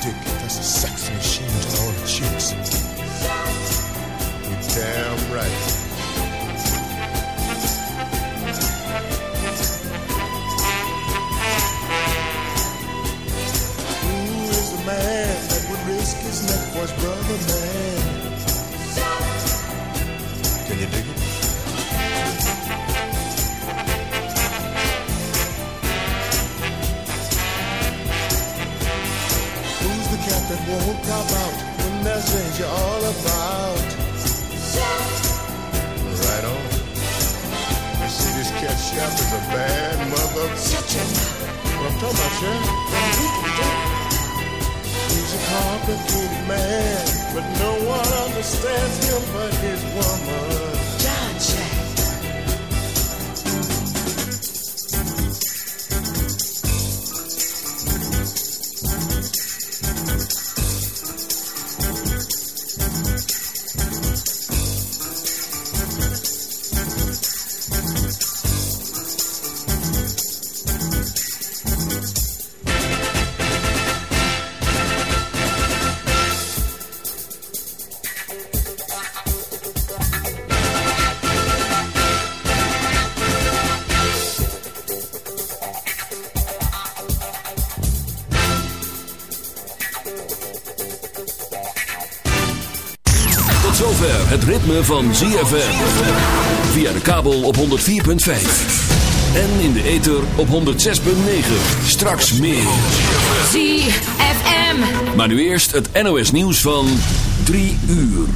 dick, that's a sex machine ritme van ZFM. Via de kabel op 104.5. En in de ether op 106.9. Straks meer. ZFM. Maar nu eerst het NOS nieuws van 3 uur.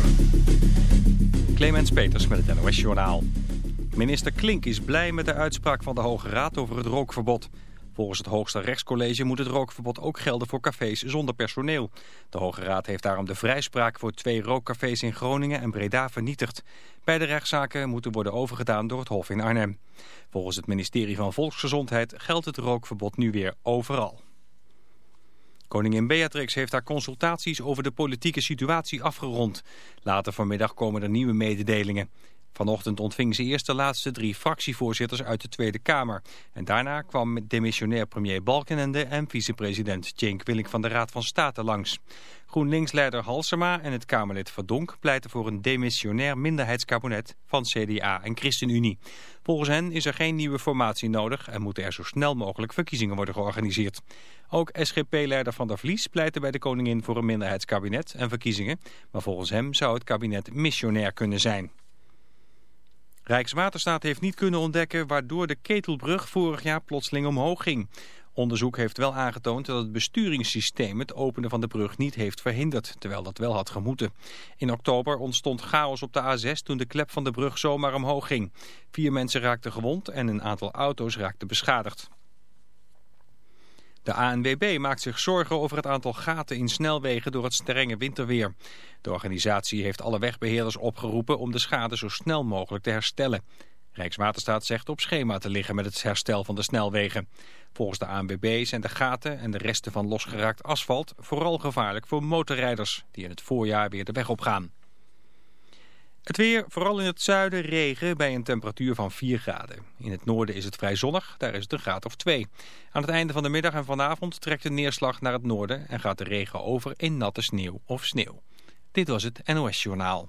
Clemens Peters met het NOS Journaal. Minister Klink is blij met de uitspraak van de Hoge Raad over het rookverbod. Volgens het hoogste rechtscollege moet het rookverbod ook gelden voor cafés zonder personeel. De Hoge Raad heeft daarom de vrijspraak voor twee rookcafés in Groningen en Breda vernietigd. Beide rechtszaken moeten worden overgedaan door het Hof in Arnhem. Volgens het ministerie van Volksgezondheid geldt het rookverbod nu weer overal. Koningin Beatrix heeft haar consultaties over de politieke situatie afgerond. Later vanmiddag komen er nieuwe mededelingen. Vanochtend ontving ze eerst de laatste drie fractievoorzitters uit de Tweede Kamer. En daarna kwam demissionair premier Balkenende en vicepresident Cenk Willink van de Raad van State langs. GroenLinks-leider Halsema en het Kamerlid Verdonk pleiten voor een demissionair minderheidskabinet van CDA en ChristenUnie. Volgens hen is er geen nieuwe formatie nodig en moeten er zo snel mogelijk verkiezingen worden georganiseerd. Ook SGP-leider Van der Vlies pleitte bij de koningin voor een minderheidskabinet en verkiezingen. Maar volgens hem zou het kabinet missionair kunnen zijn. Rijkswaterstaat heeft niet kunnen ontdekken waardoor de ketelbrug vorig jaar plotseling omhoog ging. Onderzoek heeft wel aangetoond dat het besturingssysteem het openen van de brug niet heeft verhinderd, terwijl dat wel had gemoeten. In oktober ontstond chaos op de A6 toen de klep van de brug zomaar omhoog ging. Vier mensen raakten gewond en een aantal auto's raakten beschadigd. De ANWB maakt zich zorgen over het aantal gaten in snelwegen door het strenge winterweer. De organisatie heeft alle wegbeheerders opgeroepen om de schade zo snel mogelijk te herstellen. Rijkswaterstaat zegt op schema te liggen met het herstel van de snelwegen. Volgens de ANWB zijn de gaten en de resten van losgeraakt asfalt vooral gevaarlijk voor motorrijders die in het voorjaar weer de weg opgaan. Het weer, vooral in het zuiden, regen bij een temperatuur van 4 graden. In het noorden is het vrij zonnig, daar is het een graad of 2. Aan het einde van de middag en vanavond trekt de neerslag naar het noorden... en gaat de regen over in natte sneeuw of sneeuw. Dit was het NOS Journaal.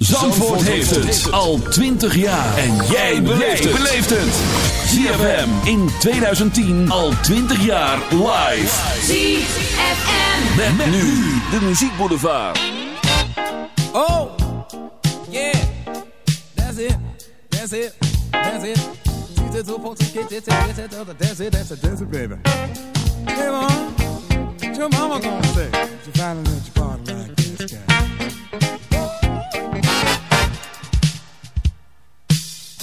Zandvoort heeft het al 20 jaar. En jij beleeft het. ZFM in 2010 al 20 jaar live. ZFM. Met, met nu de muziekboulevard. Oh, yeah, that's it, that's it, that's it. She's supposed to get it, get it, that's it, that's it, that's it, baby. Hey, mom, what your mama gonna say? She finally let you party like this guy.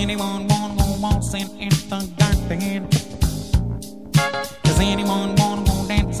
Anyone wanna in the garden? Does anyone wanna dance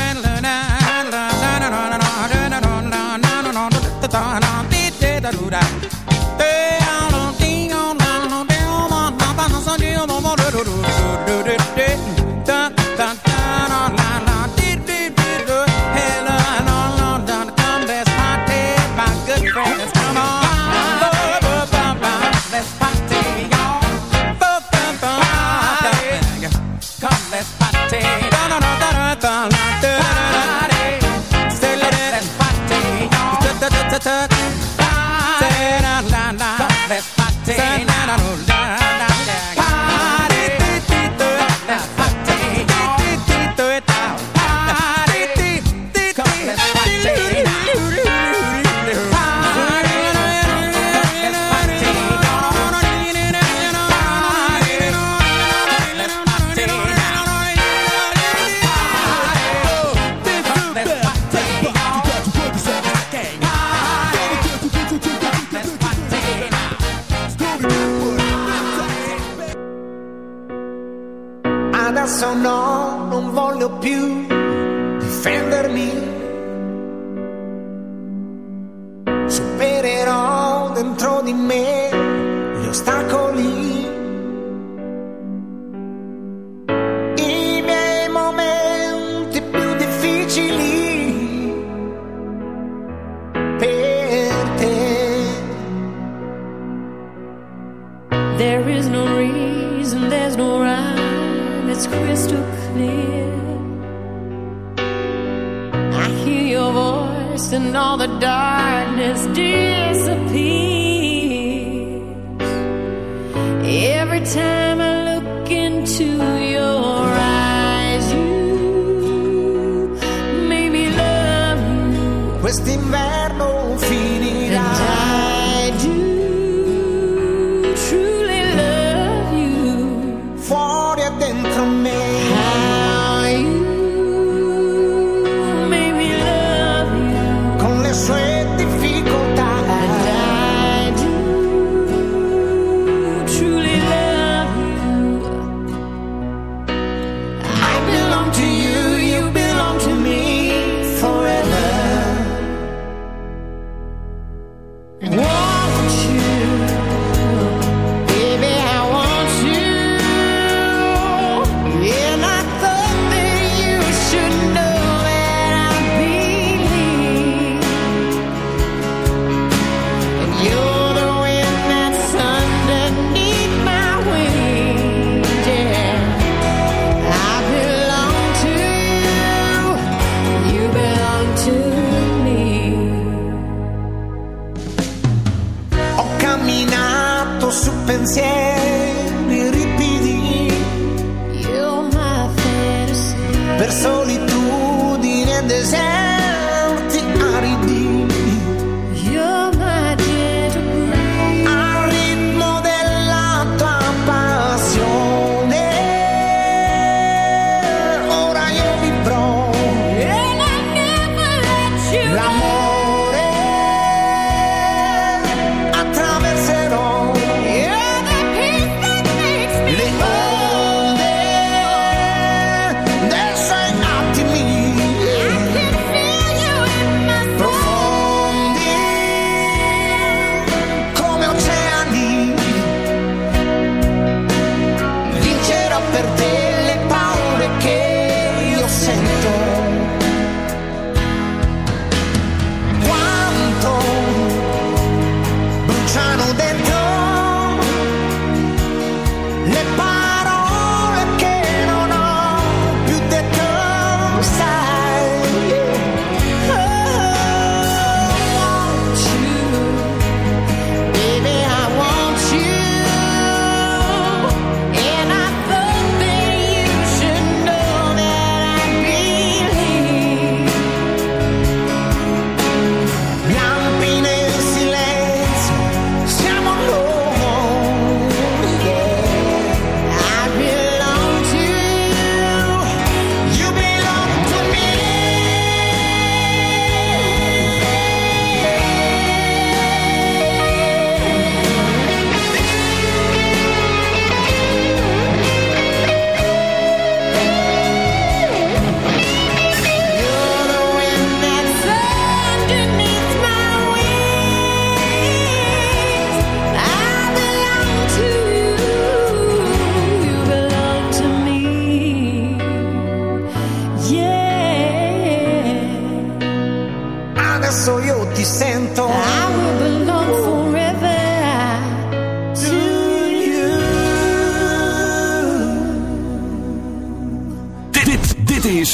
There is no reason, there's no rhyme, it's crystal clear. I hear your voice and all the darkness disappears. Every time I look into your eyes, you made me love you.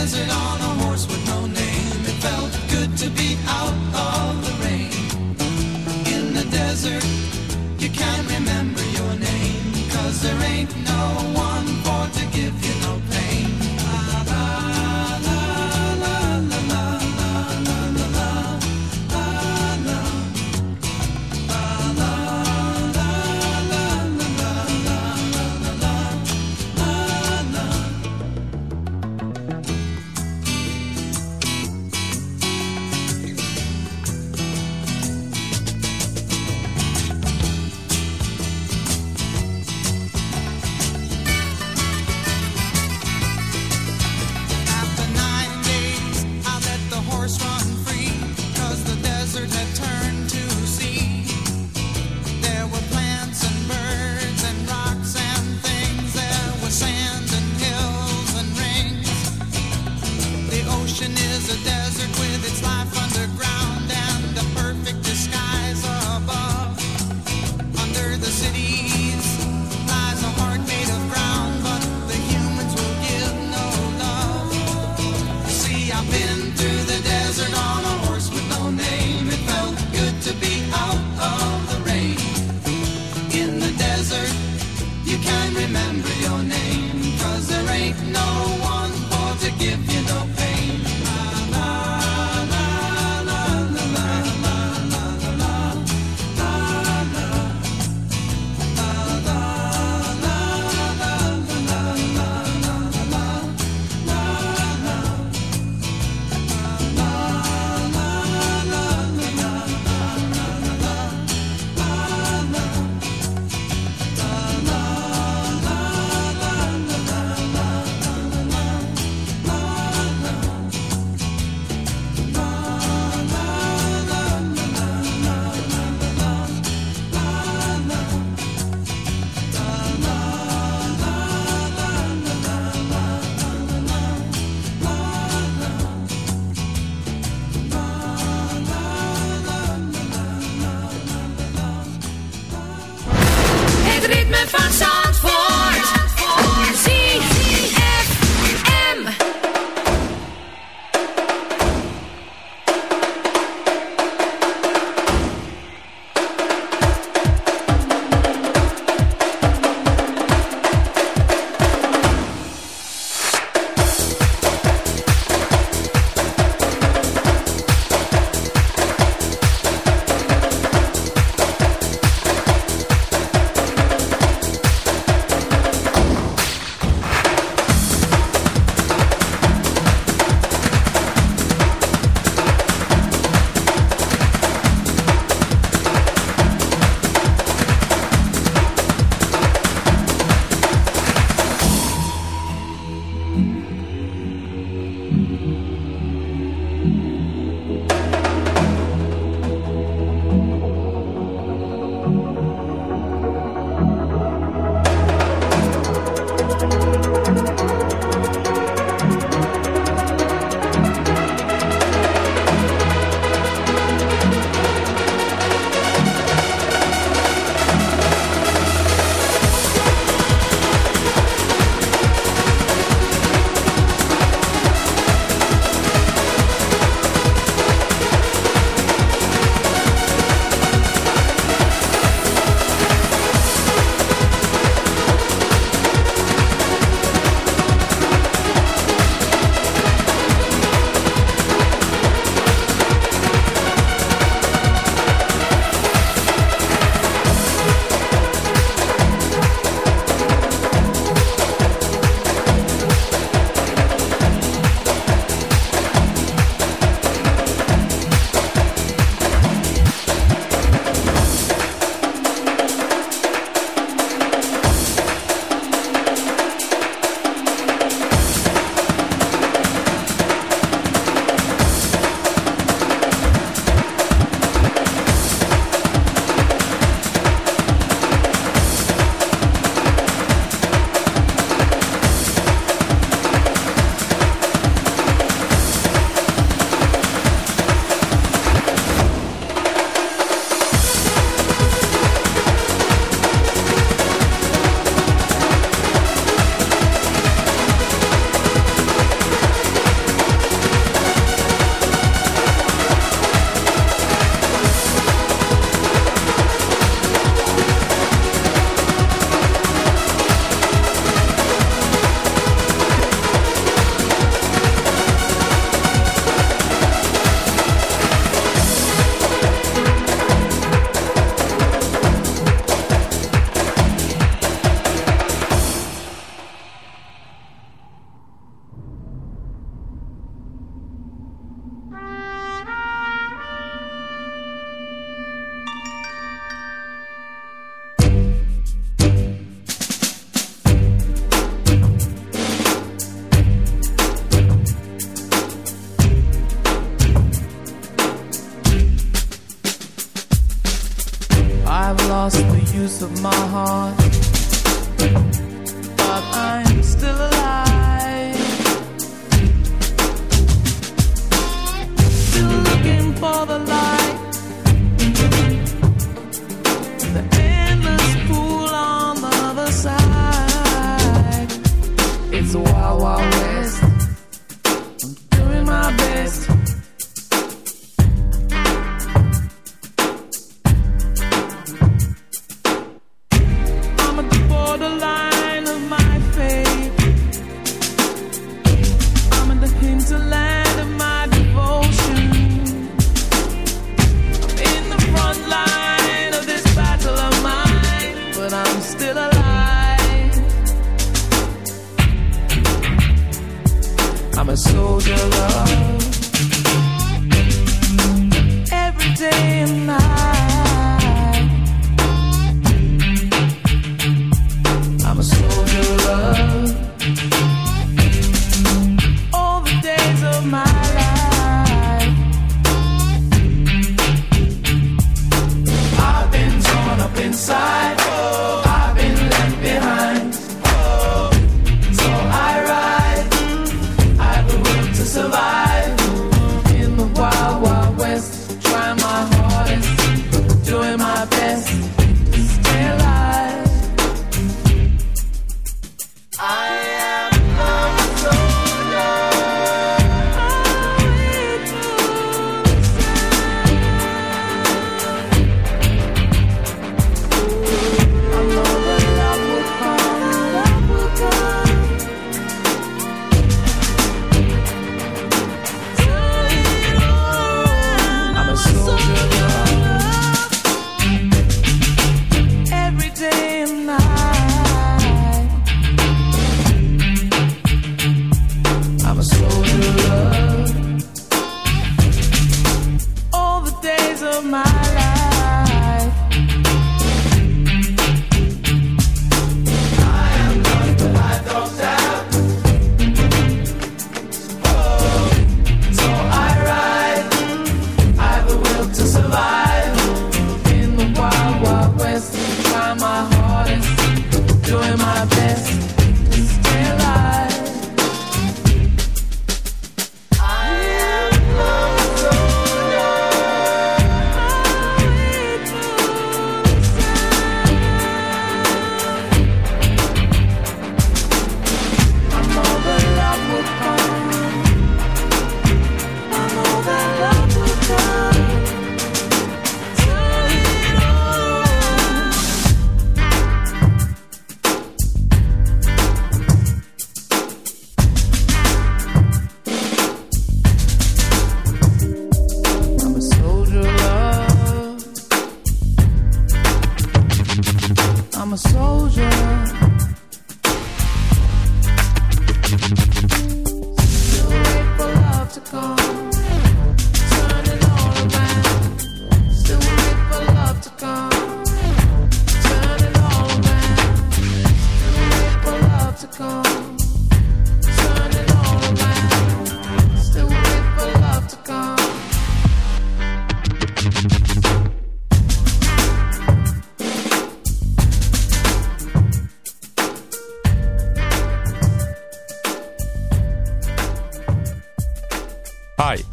dancing on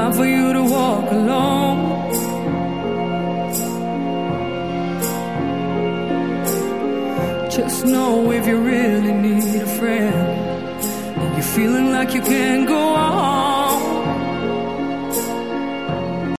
time for you to walk alone. Just know if you really need a friend, and you're feeling like you can't go